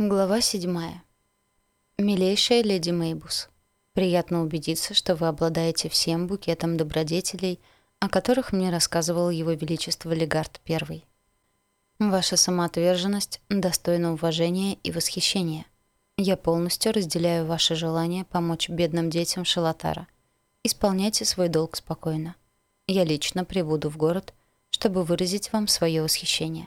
Глава 7. Милейшая леди Мейбус, приятно убедиться, что вы обладаете всем букетом добродетелей, о которых мне рассказывал его величество Легард I. Ваша самоотверженность достойна уважения и восхищения. Я полностью разделяю ваше желание помочь бедным детям Шалатара. Исполняйте свой долг спокойно. Я лично прибуду в город, чтобы выразить вам свое восхищение.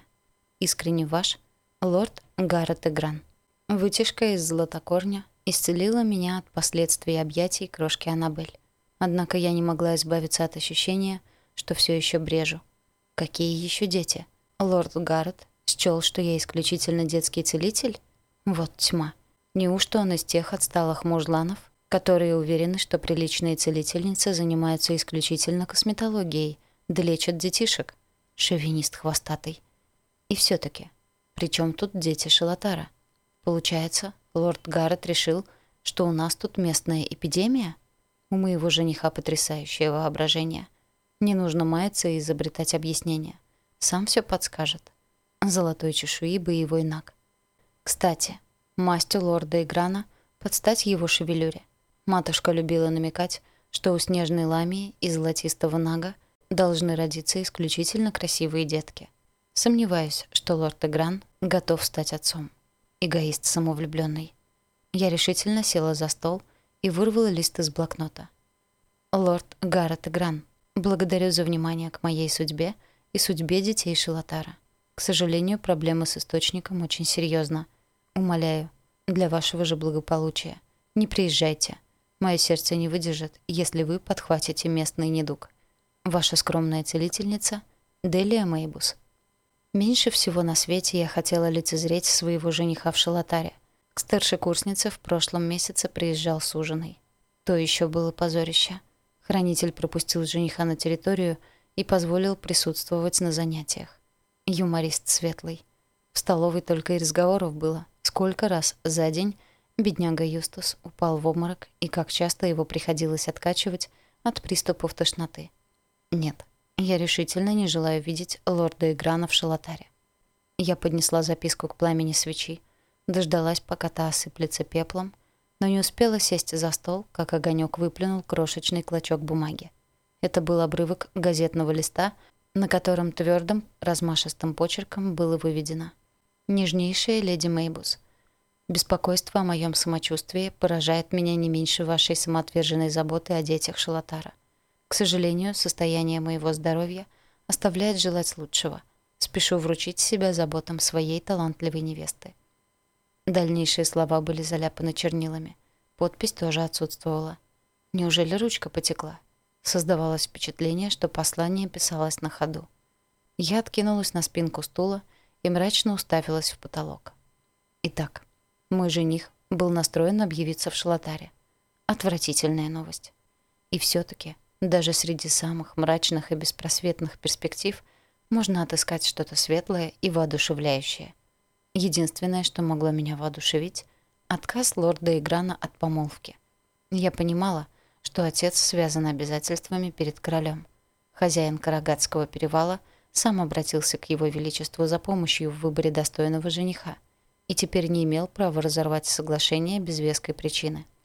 Искренне ваш – Лорд Гаррет Эгран. Вытяжка из золотокорня исцелила меня от последствий объятий крошки Аннабель. Однако я не могла избавиться от ощущения, что все еще брежу. Какие еще дети? Лорд Гаррет счел, что я исключительно детский целитель? Вот тьма. Неужто он из тех отсталых мужланов, которые уверены, что приличные целительницы занимаются исключительно косметологией, да лечат детишек? Шовинист хвостатый. И все таки причем тут дети Шалатара? Получается, лорд Гаррет решил, что у нас тут местная эпидемия? У моего жениха потрясающее воображение. Не нужно маяться и изобретать объяснения. Сам все подскажет. Золотой чешуи боевой наг. Кстати, масть у лорда Играна под его шевелюре. Матушка любила намекать, что у снежной ламии и золотистого нага должны родиться исключительно красивые детки — Сомневаюсь, что лорд Эгран готов стать отцом. Эгоист самовлюбленный. Я решительно села за стол и вырвала лист из блокнота. «Лорд Гаррет Эгран, благодарю за внимание к моей судьбе и судьбе детей Шилатара. К сожалению, проблема с источником очень серьезна. Умоляю, для вашего же благополучия, не приезжайте. Мое сердце не выдержит, если вы подхватите местный недуг. Ваша скромная целительница Делия Мейбус». Меньше всего на свете я хотела лицезреть своего жениха в шалатаре. К старшекурснице в прошлом месяце приезжал с ужиной. То еще было позорище. Хранитель пропустил жениха на территорию и позволил присутствовать на занятиях. Юморист светлый. В столовой только и разговоров было. Сколько раз за день бедняга Юстас упал в обморок и как часто его приходилось откачивать от приступов тошноты. Нет, я решительно не желаю видеть лорда Играна в шалотаре. Я поднесла записку к пламени свечи, дождалась, пока та осыплется пеплом, но не успела сесть за стол, как огонек выплюнул крошечный клочок бумаги. Это был обрывок газетного листа, на котором твердым, размашистым почерком было выведено «Нежнейшая леди Мейбус, беспокойство о моем самочувствии поражает меня не меньше вашей самоотверженной заботы о детях Шалатара. К сожалению, состояние моего здоровья оставляет желать лучшего. Спешу вручить себя заботам своей талантливой невесты. Дальнейшие слова были заляпаны чернилами. Подпись тоже отсутствовала. Неужели ручка потекла? Создавалось впечатление, что послание писалось на ходу. Я откинулась на спинку стула и мрачно уставилась в потолок. Итак, мой жених был настроен объявиться в шалатаре. Отвратительная новость. И все таки даже среди самых мрачных и беспросветных перспектив можно отыскать что-то светлое и воодушевляющее. Единственное, что могло меня воодушевить — отказ лорда Играна от помолвки. Я понимала, что отец связан обязательствами перед королем. Хозяин Карагатского перевала сам обратился к его величеству за помощью в выборе достойного жениха и теперь не имел права разорвать соглашение без веской причины —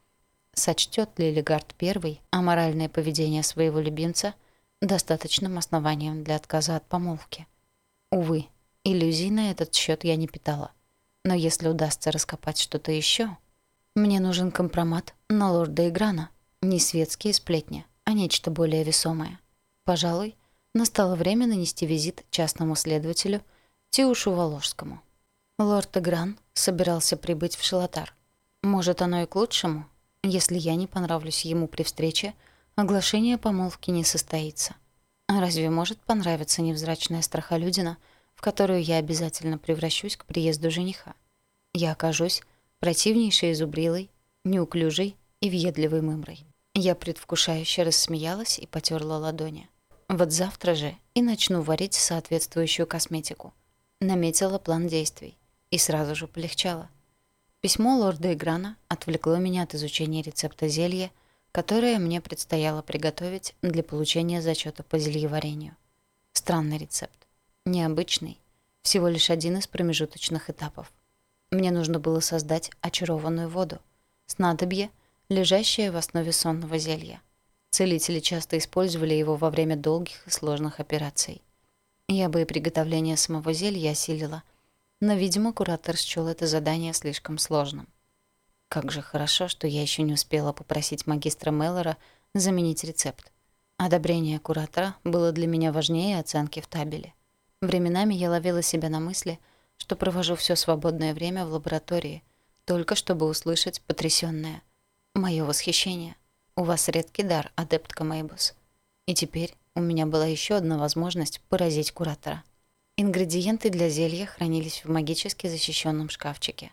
сочтет ли Легард I аморальное поведение своего любимца достаточным основанием для отказа от помолвки. Увы, иллюзий на этот счет я не питала. Но если удастся раскопать что-то еще, мне нужен компромат на лорда Играна, не светские сплетни, а нечто более весомое. Пожалуй, настало время нанести визит частному следователю Тиушу Воложскому. Лорд Игран собирался прибыть в Шелотар. Может, оно и к лучшему, если я не понравлюсь ему при встрече, оглашение помолвки не состоится. А разве может понравиться невзрачная страхолюдина, в которую я обязательно превращусь к приезду жениха? Я окажусь противнейшей зубрилой, неуклюжей и въедливой мымрой. Я предвкушающе рассмеялась и потерла ладони. Вот завтра же и начну варить соответствующую косметику. Наметила план действий и сразу же полегчала. – Письмо лорда Играна отвлекло меня от изучения рецепта зелья, которое мне предстояло приготовить для получения зачета по зельеварению. Странный рецепт. Необычный. Всего лишь один из промежуточных этапов. Мне нужно было создать очарованную воду. Снадобье, лежащее в основе сонного зелья. Целители часто использовали его во время долгих и сложных операций. Я бы и приготовление самого зелья осилила, но, видимо, куратор счёл это задание слишком сложным. Как же хорошо, что я еще не успела попросить магистра Меллера заменить рецепт. Одобрение куратора было для меня важнее оценки в табеле. Временами я ловила себя на мысли, что провожу все свободное время в лаборатории, только чтобы услышать потрясённое «Моё восхищение! У вас редкий дар, адептка Мейбус». И теперь у меня была еще одна возможность поразить куратора. Ингредиенты для зелья хранились в магически защищенном шкафчике.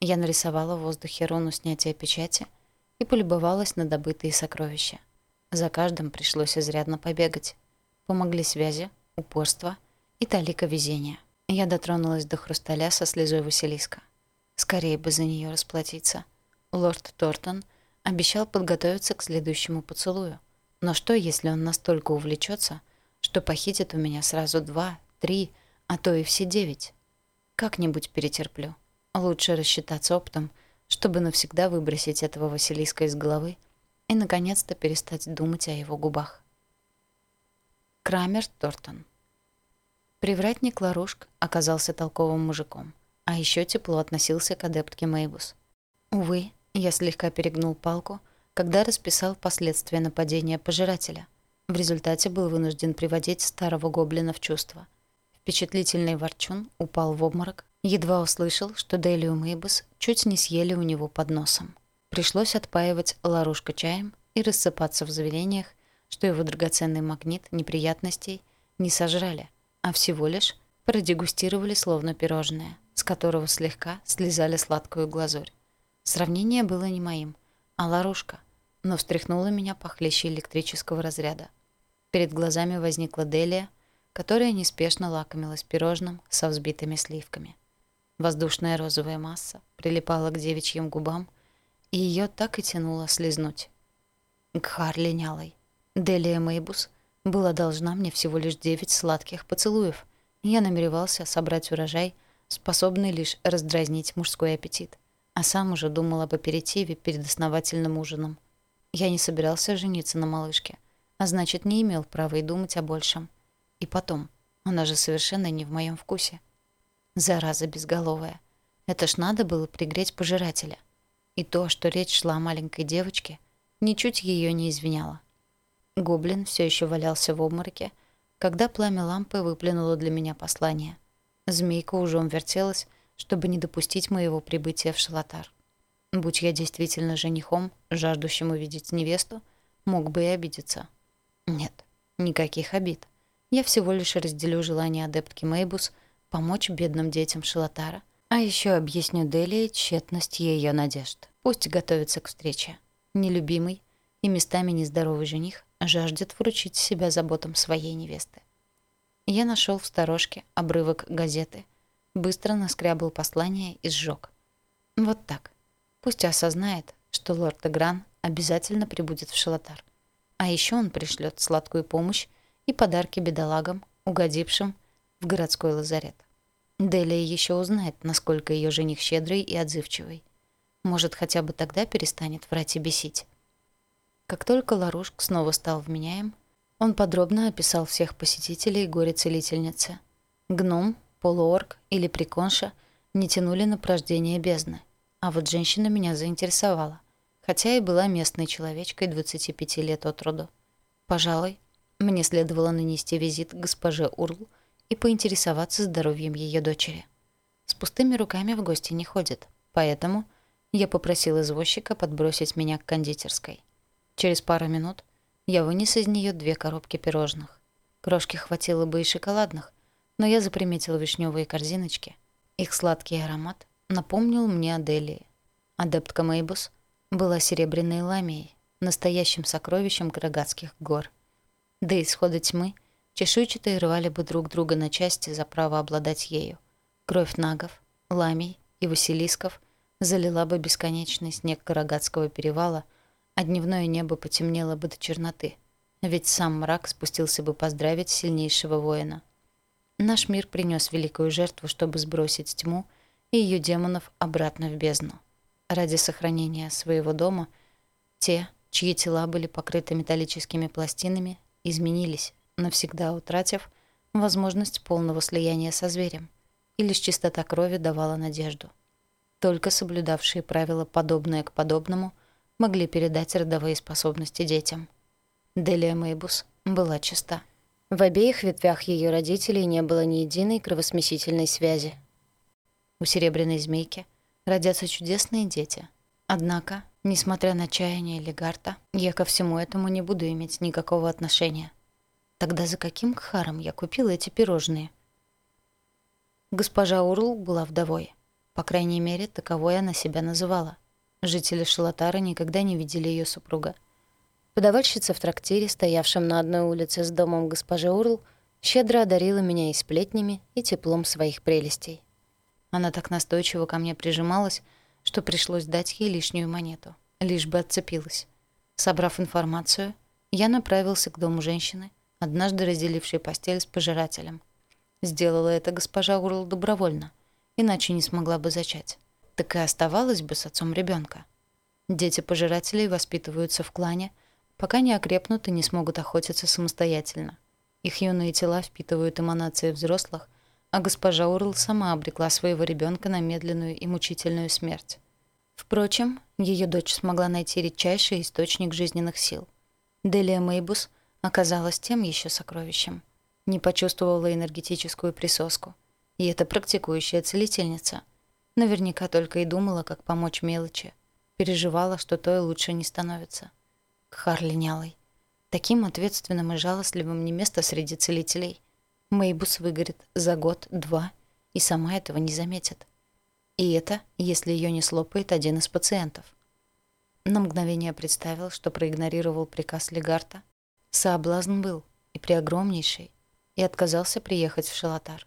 Я нарисовала в воздухе руну снятия печати и полюбовалась на добытые сокровища. За каждым пришлось изрядно побегать. Помогли связи, упорство и талика везения. Я дотронулась до хрусталя со слезой Василиска. Скорее бы за нее расплатиться. Лорд Тортон обещал подготовиться к следующему поцелую. Но что, если он настолько увлечется, что похитит у меня сразу два, три, а то и все девять. Как-нибудь перетерплю. Лучше рассчитаться оптом, чтобы навсегда выбросить этого Василиска из головы и, наконец-то, перестать думать о его губах. Крамер Тортон Привратник Ларушк оказался толковым мужиком, а еще тепло относился к адептке Мейбус. Увы, я слегка перегнул палку, когда расписал последствия нападения пожирателя. В результате был вынужден приводить старого гоблина в чувство — Впечатлительный ворчун упал в обморок, едва услышал, что Делиум Эйбус чуть не съели у него под носом. Пришлось отпаивать Ларушка чаем и рассыпаться в заверениях, что его драгоценный магнит неприятностей не сожрали, а всего лишь продегустировали словно пирожное, с которого слегка слезали сладкую глазурь. Сравнение было не моим, а Ларушка, но встряхнула меня похлеще электрического разряда. Перед глазами возникла Делия — которая неспешно лакомилась пирожным со взбитыми сливками. Воздушная розовая масса прилипала к девичьим губам, и ее так и тянуло слезнуть. Гхар линялой. Делия Мейбус была должна мне всего лишь девять сладких поцелуев. Я намеревался собрать урожай, способный лишь раздразнить мужской аппетит, а сам уже думал об аперитиве перед основательным ужином. Я не собирался жениться на малышке, а значит, не имел права и думать о большем — и потом, она же совершенно не в моем вкусе. Зараза безголовая. Это ж надо было пригреть пожирателя. И то, что речь шла о маленькой девочке, ничуть ее не извиняло. Гоблин все еще валялся в обмороке, когда пламя лампы выплюнуло для меня послание. Змейка ужом вертелась, чтобы не допустить моего прибытия в шалотар. Будь я действительно женихом, жаждущим увидеть невесту, мог бы и обидеться. Нет, никаких обид. Я всего лишь разделю желание адептки Мейбус помочь бедным детям Шелатара. А еще объясню Делии тщетность ее надежд. Пусть готовится к встрече. Нелюбимый и местами нездоровый жених жаждет вручить себя заботам своей невесты. Я нашел в сторожке обрывок газеты, быстро наскрябал послание и сжег. Вот так. Пусть осознает, что лорд Эгран обязательно прибудет в Шелатар. А еще он пришлет сладкую помощь и подарки бедолагам, угодившим в городской лазарет. Делия еще узнает, насколько ее жених щедрый и отзывчивый. Может, хотя бы тогда перестанет врать и бесить. Как только Ларушк снова стал вменяем, он подробно описал всех посетителей горе-целительницы. Гном, полуорг или приконша не тянули на прождение бездны, а вот женщина меня заинтересовала, хотя и была местной человечкой 25 лет от роду. Пожалуй, мне следовало нанести визит к госпоже Урл и поинтересоваться здоровьем ее дочери. С пустыми руками в гости не ходят, поэтому я попросил извозчика подбросить меня к кондитерской. Через пару минут я вынес из нее две коробки пирожных. Крошки хватило бы и шоколадных, но я заприметил вишневые корзиночки. Их сладкий аромат напомнил мне о Делии. Адептка Мейбус была серебряной ламией, настоящим сокровищем Грагатских гор — до исхода тьмы, чешуйчатые рвали бы друг друга на части за право обладать ею. Кровь нагов, ламий и василисков залила бы бесконечный снег Карагатского перевала, а дневное небо потемнело бы до черноты, ведь сам мрак спустился бы поздравить сильнейшего воина. Наш мир принес великую жертву, чтобы сбросить тьму и ее демонов обратно в бездну. Ради сохранения своего дома те, чьи тела были покрыты металлическими пластинами, изменились, навсегда утратив возможность полного слияния со зверем. И лишь чистота крови давала надежду. Только соблюдавшие правила подобное к подобному могли передать родовые способности детям. Делия Мейбус была чиста. В обеих ветвях ее родителей не было ни единой кровосмесительной связи. У серебряной змейки родятся чудесные дети — Однако, несмотря на чаяние Легарта, я ко всему этому не буду иметь никакого отношения. Тогда за каким кхаром я купила эти пирожные? Госпожа Урл была вдовой. По крайней мере, таковой она себя называла. Жители Шалатара никогда не видели ее супруга. Подавальщица в трактире, стоявшем на одной улице с домом госпожи Урл, щедро одарила меня и сплетнями, и теплом своих прелестей. Она так настойчиво ко мне прижималась, что пришлось дать ей лишнюю монету, лишь бы отцепилась. Собрав информацию, я направился к дому женщины, однажды разделившей постель с пожирателем. Сделала это госпожа Урл добровольно, иначе не смогла бы зачать. Так и оставалась бы с отцом ребенка. Дети пожирателей воспитываются в клане, пока не окрепнут и не смогут охотиться самостоятельно. Их юные тела впитывают эманации взрослых а госпожа Урл сама обрекла своего ребенка на медленную и мучительную смерть. Впрочем, ее дочь смогла найти редчайший источник жизненных сил. Делия Мейбус оказалась тем еще сокровищем. Не почувствовала энергетическую присоску. И эта практикующая целительница. Наверняка только и думала, как помочь мелочи. Переживала, что то и лучше не становится. Кхар линялый. Таким ответственным и жалостливым не место среди целителей — Мейбус выгорит за год-два и сама этого не заметит. И это, если ее не слопает один из пациентов. На мгновение представил, что проигнорировал приказ Легарта. Соблазн был, и преогромнейший, и отказался приехать в Шалатар.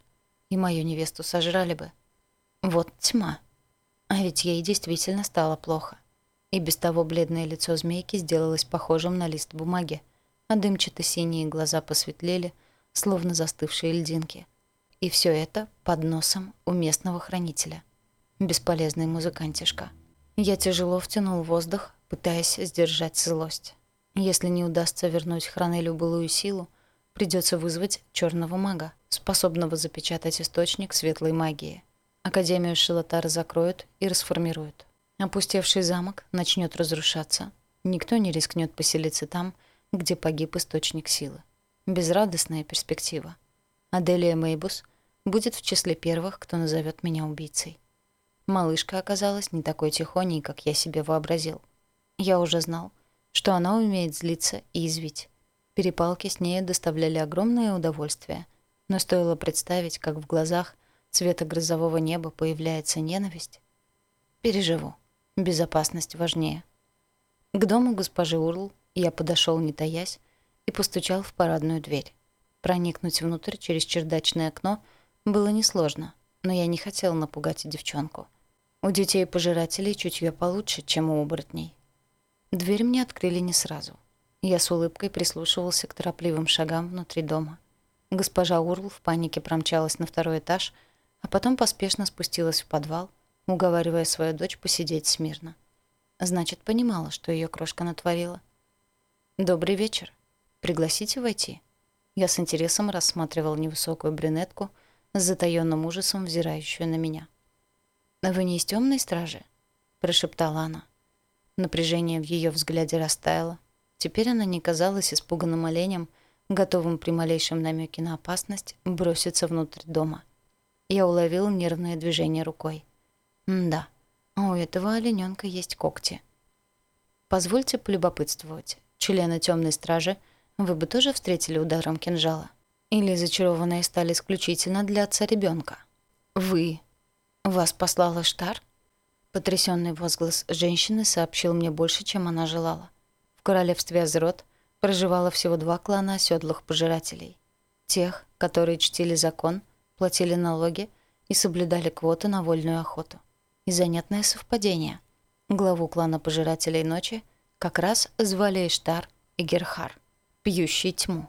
И мою невесту сожрали бы. Вот тьма. А ведь ей действительно стало плохо. И без того бледное лицо змейки сделалось похожим на лист бумаги, а дымчато-синие глаза посветлели — словно застывшие льдинки. И все это под носом у местного хранителя. Бесполезный музыкантишка. Я тяжело втянул воздух, пытаясь сдержать злость. Если не удастся вернуть Хранелю былую силу, придется вызвать черного мага, способного запечатать источник светлой магии. Академию Шилотар закроют и расформируют. Опустевший замок начнет разрушаться. Никто не рискнет поселиться там, где погиб источник силы. Безрадостная перспектива. Аделия Мейбус будет в числе первых, кто назовет меня убийцей. Малышка оказалась не такой тихоней, как я себе вообразил. Я уже знал, что она умеет злиться и извить. Перепалки с ней доставляли огромное удовольствие, но стоило представить, как в глазах цвета грозового неба появляется ненависть. Переживу. Безопасность важнее. К дому госпожи Урл я подошел не таясь, и постучал в парадную дверь. Проникнуть внутрь через чердачное окно было несложно, но я не хотел напугать девчонку. У детей-пожирателей чутье получше, чем у оборотней. Дверь мне открыли не сразу. Я с улыбкой прислушивался к торопливым шагам внутри дома. Госпожа Урл в панике промчалась на второй этаж, а потом поспешно спустилась в подвал, уговаривая свою дочь посидеть смирно. Значит, понимала, что ее крошка натворила. «Добрый вечер», «Пригласите войти?» Я с интересом рассматривал невысокую брюнетку с затаённым ужасом, взирающую на меня. «А «Вы не из темной стражи?» — прошептала она. Напряжение в ее взгляде растаяло. Теперь она не казалась испуганным оленем, готовым при малейшем намеке на опасность броситься внутрь дома. Я уловил нервное движение рукой. М да, а у этого олененка есть когти. Позвольте полюбопытствовать. Члены темной стражи — вы бы тоже встретили ударом кинжала? Или зачарованные стали исключительно для отца ребенка? Вы. Вас послал Штар? Потрясенный возглас женщины сообщил мне больше, чем она желала. В королевстве Азрот проживало всего два клана оседлых пожирателей. Тех, которые чтили закон, платили налоги и соблюдали квоты на вольную охоту. И занятное совпадение. Главу клана пожирателей ночи как раз звали Иштар и Герхар пьющий тьму.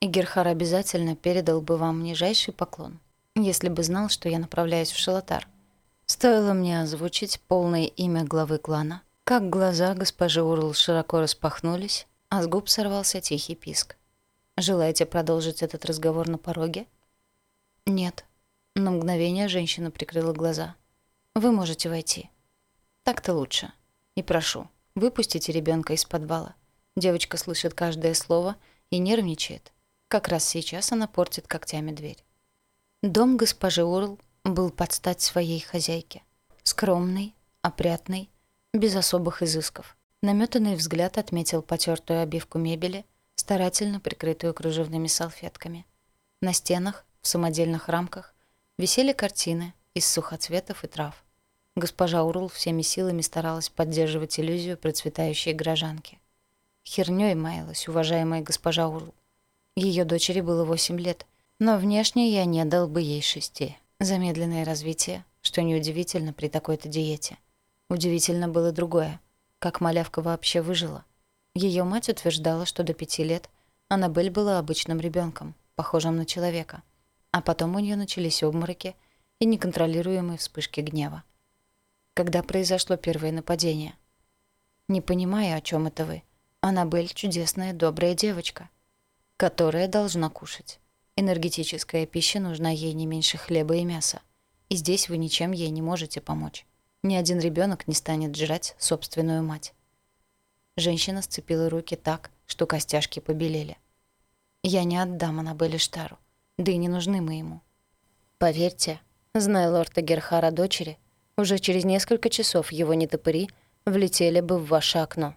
И Герхар обязательно передал бы вам нижайший поклон, если бы знал, что я направляюсь в Шалатар. Стоило мне озвучить полное имя главы клана, как глаза госпожи Урл широко распахнулись, а с губ сорвался тихий писк. «Желаете продолжить этот разговор на пороге?» «Нет». На мгновение женщина прикрыла глаза. «Вы можете войти». «Так-то лучше. И прошу, выпустите ребенка из подвала. Девочка слышит каждое слово и нервничает. Как раз сейчас она портит когтями дверь. Дом госпожи Урл был под стать своей хозяйке. Скромный, опрятный, без особых изысков. Наметанный взгляд отметил потертую обивку мебели, старательно прикрытую кружевными салфетками. На стенах, в самодельных рамках, висели картины из сухоцветов и трав. Госпожа Урл всеми силами старалась поддерживать иллюзию процветающей горожанки. Хернёй маялась уважаемая госпожа Урл. Ее дочери было восемь лет, но внешне я не дал бы ей шести. Замедленное развитие, что неудивительно при такой-то диете. Удивительно было другое. Как малявка вообще выжила? Ее мать утверждала, что до пяти лет Аннабель была обычным ребенком, похожим на человека. А потом у нее начались обмороки и неконтролируемые вспышки гнева. Когда произошло первое нападение? «Не понимаю, о чем это вы», Аннабель — чудесная, добрая девочка, которая должна кушать. Энергетическая пища нужна ей не меньше хлеба и мяса. И здесь вы ничем ей не можете помочь. Ни один ребенок не станет жрать собственную мать. Женщина сцепила руки так, что костяшки побелели. «Я не отдам Аннабелле Штару, да и не нужны мы ему». «Поверьте, зная лорда Герхара дочери, уже через несколько часов его нетопыри влетели бы в ваше окно».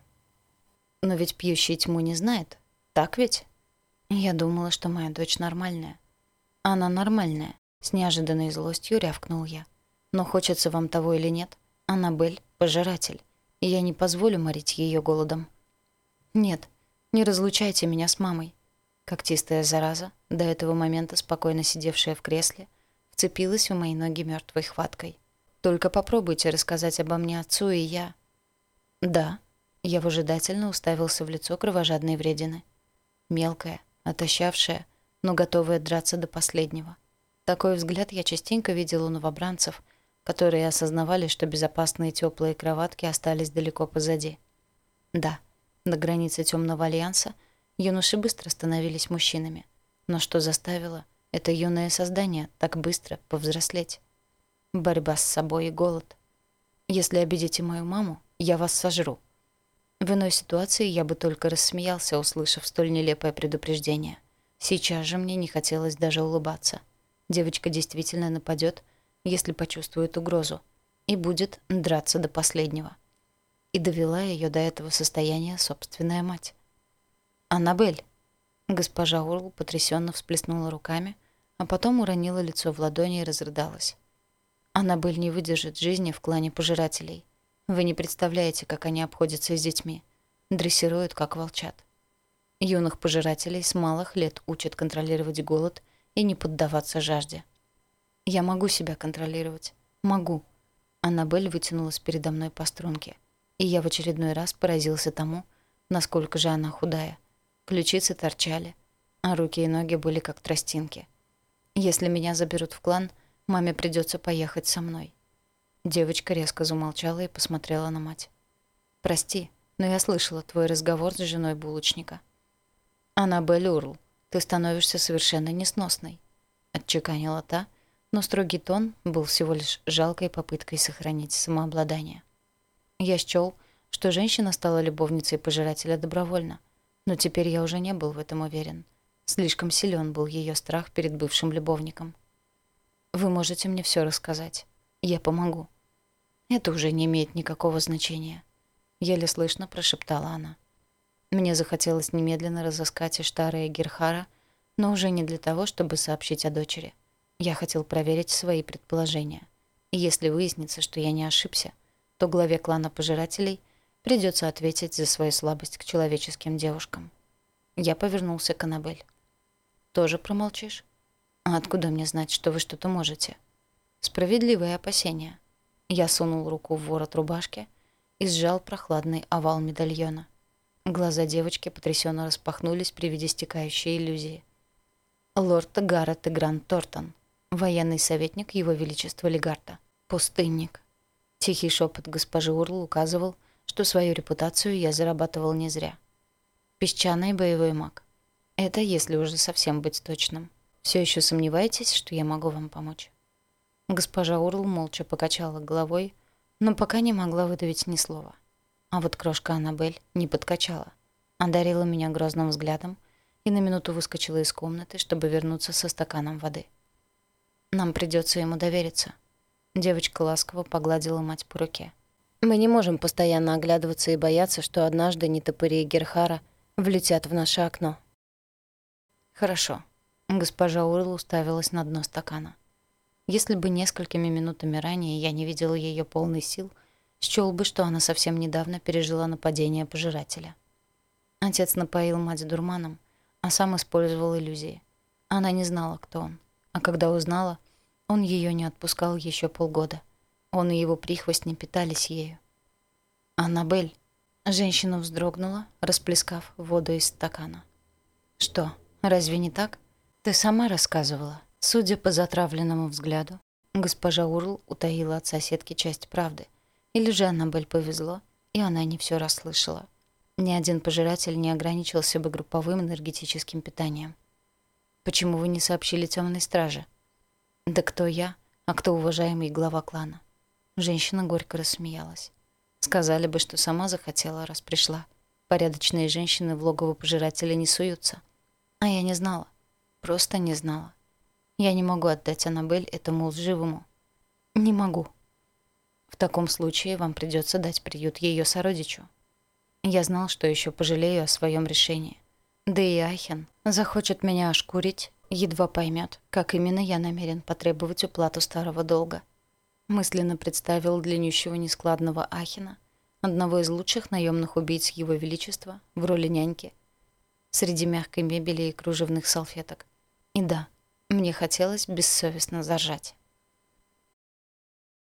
Но ведь пьющий тьму не знает. Так ведь? Я думала, что моя дочь нормальная. Она нормальная. С неожиданной злостью рявкнул я. Но хочется вам того или нет, Аннабель — пожиратель. И я не позволю морить ее голодом. Нет, не разлучайте меня с мамой. Когтистая зараза, до этого момента спокойно сидевшая в кресле, вцепилась в мои ноги мертвой хваткой. Только попробуйте рассказать обо мне отцу, и я... Да, я выжидательно уставился в лицо кровожадной вредины. Мелкая, отощавшая, но готовая драться до последнего. Такой взгляд я частенько видел у новобранцев, которые осознавали, что безопасные теплые кроватки остались далеко позади. Да, на границе темного альянса юноши быстро становились мужчинами. Но что заставило это юное создание так быстро повзрослеть? Борьба с собой и голод. «Если обидите мою маму, я вас сожру», в иной ситуации я бы только рассмеялся, услышав столь нелепое предупреждение. Сейчас же мне не хотелось даже улыбаться. Девочка действительно нападет, если почувствует угрозу, и будет драться до последнего. И довела ее до этого состояния собственная мать. «Аннабель!» Госпожа Урл потрясенно всплеснула руками, а потом уронила лицо в ладони и разрыдалась. Аннабель не выдержит жизни в клане пожирателей. Вы не представляете, как они обходятся с детьми. Дрессируют, как волчат. Юных пожирателей с малых лет учат контролировать голод и не поддаваться жажде. Я могу себя контролировать. Могу. Аннабель вытянулась передо мной по струнке, и я в очередной раз поразился тому, насколько же она худая. Ключицы торчали, а руки и ноги были как тростинки. Если меня заберут в клан, маме придется поехать со мной. Девочка резко замолчала и посмотрела на мать. «Прости, но я слышала твой разговор с женой булочника». «Аннабель Урл, ты становишься совершенно несносной», — отчеканила та, но строгий тон был всего лишь жалкой попыткой сохранить самообладание. Я счёл, что женщина стала любовницей пожирателя добровольно, но теперь я уже не был в этом уверен. Слишком силен был ее страх перед бывшим любовником. «Вы можете мне все рассказать». Я помогу». «Это уже не имеет никакого значения», — еле слышно прошептала она. Мне захотелось немедленно разыскать Иштара и Герхара, но уже не для того, чтобы сообщить о дочери. Я хотел проверить свои предположения. И если выяснится, что я не ошибся, то главе клана пожирателей придется ответить за свою слабость к человеческим девушкам. Я повернулся к Аннабель. «Тоже промолчишь? А откуда мне знать, что вы что-то можете?» Справедливые опасения. Я сунул руку в ворот рубашки и сжал прохладный овал медальона. Глаза девочки потрясенно распахнулись при виде стекающей иллюзии. Лорд Гаррет Гран Тортон, военный советник Его Величества Легарта, пустынник. Тихий шепот госпожи Урл указывал, что свою репутацию я зарабатывал не зря. Песчаный боевой маг. Это если уже совсем быть точным. Все еще сомневаетесь, что я могу вам помочь? Госпожа Урл молча покачала головой, но пока не могла выдавить ни слова. А вот крошка Аннабель не подкачала, одарила меня грозным взглядом и на минуту выскочила из комнаты, чтобы вернуться со стаканом воды. «Нам придется ему довериться», — девочка ласково погладила мать по руке. «Мы не можем постоянно оглядываться и бояться, что однажды нетопыри Герхара влетят в наше окно». «Хорошо», — госпожа Урл уставилась на дно стакана. Если бы несколькими минутами ранее я не видел ее полной сил, счел бы, что она совсем недавно пережила нападение пожирателя. Отец напоил мать дурманом, а сам использовал иллюзии. Она не знала, кто он. А когда узнала, он ее не отпускал еще полгода. Он и его прихвостни питались ею. «Аннабель!» Женщина вздрогнула, расплескав воду из стакана. «Что, разве не так? Ты сама рассказывала. Судя по затравленному взгляду, госпожа Урл утаила от соседки часть правды. Или же Аннабель повезло, и она не все расслышала. Ни один пожиратель не ограничился бы групповым энергетическим питанием. «Почему вы не сообщили темной страже?» «Да кто я, а кто уважаемый глава клана?» Женщина горько рассмеялась. «Сказали бы, что сама захотела, раз пришла. Порядочные женщины в логово пожирателя не суются. А я не знала. Просто не знала. Я не могу отдать Аннабель этому лживому. Не могу. В таком случае вам придется дать приют ее сородичу. Я знал, что еще пожалею о своем решении. Да и Ахен захочет меня ошкурить, едва поймет, как именно я намерен потребовать уплату старого долга. Мысленно представил длиннющего нескладного Ахина, одного из лучших наемных убийц Его Величества, в роли няньки, среди мягкой мебели и кружевных салфеток. И да, мне хотелось бессовестно зажать.